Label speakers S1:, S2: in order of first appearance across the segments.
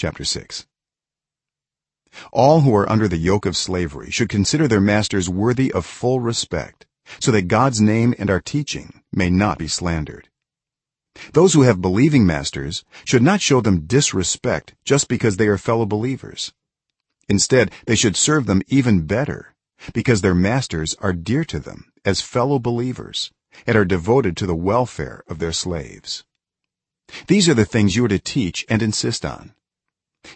S1: chapter 6 all who are under the yoke of slavery should consider their masters worthy of full respect so that god's name and our teaching may not be slandered. Those who have believing masters should not show them disrespect just because they are fellow believers. Instead they should serve them even better because their masters are dear to them as fellow believers and are devoted to the welfare of their slaves. These are the things you are to teach and insist on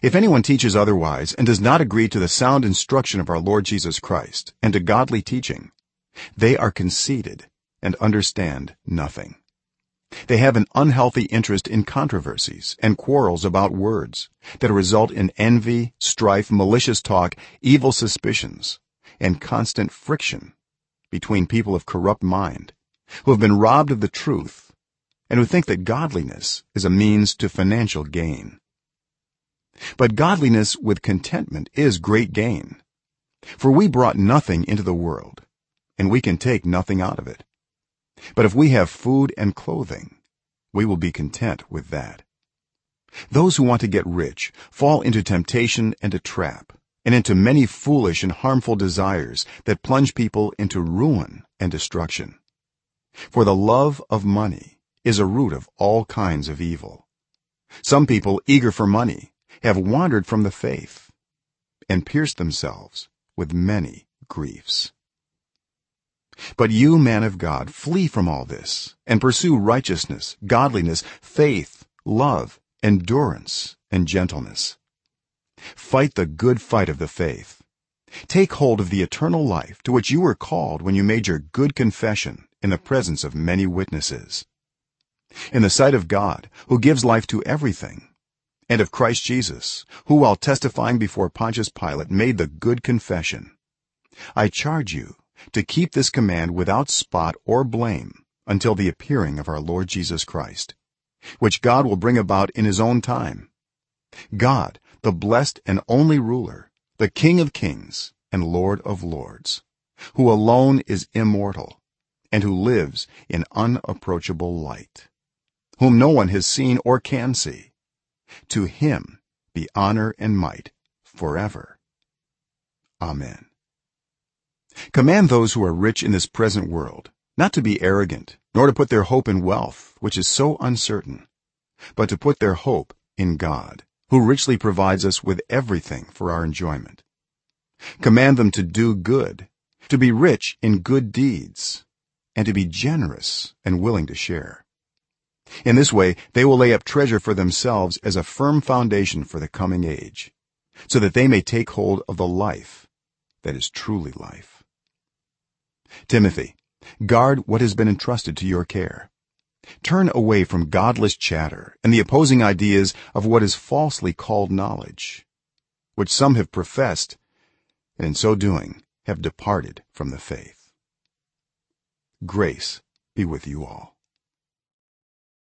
S1: if anyone teaches otherwise and does not agree to the sound instruction of our lord jesus christ and to godly teaching they are conceited and understand nothing. They have an unhealthy interest in controversies and quarrels about words that result in envy strife malicious talk evil suspicions and constant friction between people of corrupt mind who have been robbed of the truth and who think that godliness is a means to financial gain but godliness with contentment is great gain. For we brought nothing into the world and we can take nothing out of it. But if we have food and clothing we will be content with that. Those who want to get rich fall into temptation and a trap and into many foolish and harmful desires that plunge people into ruin and destruction. For the love of money is a root of all kinds of evil. Some people eager for money have wandered from the faith and pierced themselves with many griefs. But you man of god flee from all this and pursue righteousness godliness faith love endurance and gentleness. Fight the good fight of the faith. Take hold of the eternal life to which you were called when you made your good confession in the presence of many witnesses. In the sight of god who gives life to everything and of Christ Jesus who while testifying before Pontius Pilate made the good confession i charge you to keep this command without spot or blame until the appearing of our lord jesus christ which god will bring about in his own time. God the blessed and only ruler the king of kings and lord of lords who alone is immortal and who lives in unapproachable light whom no one has seen or can see to him be honor and might forever. Amen. Command those who are rich in this present world not to be arrogant nor to put their hope in wealth which is so uncertain but to put their hope in god who richly provides us with everything for our enjoyment. Command them to do good to be rich in good deeds and to be generous and willing to share in this way they will lay up treasure for themselves as a firm foundation for the coming age so that they may take hold of the life that is truly life. Timothy guard what has been entrusted to your care. Turn away from godless chatter and the opposing ideas of what is falsely called knowledge which some have professed and in so doing have departed from the faith. Grace be with you all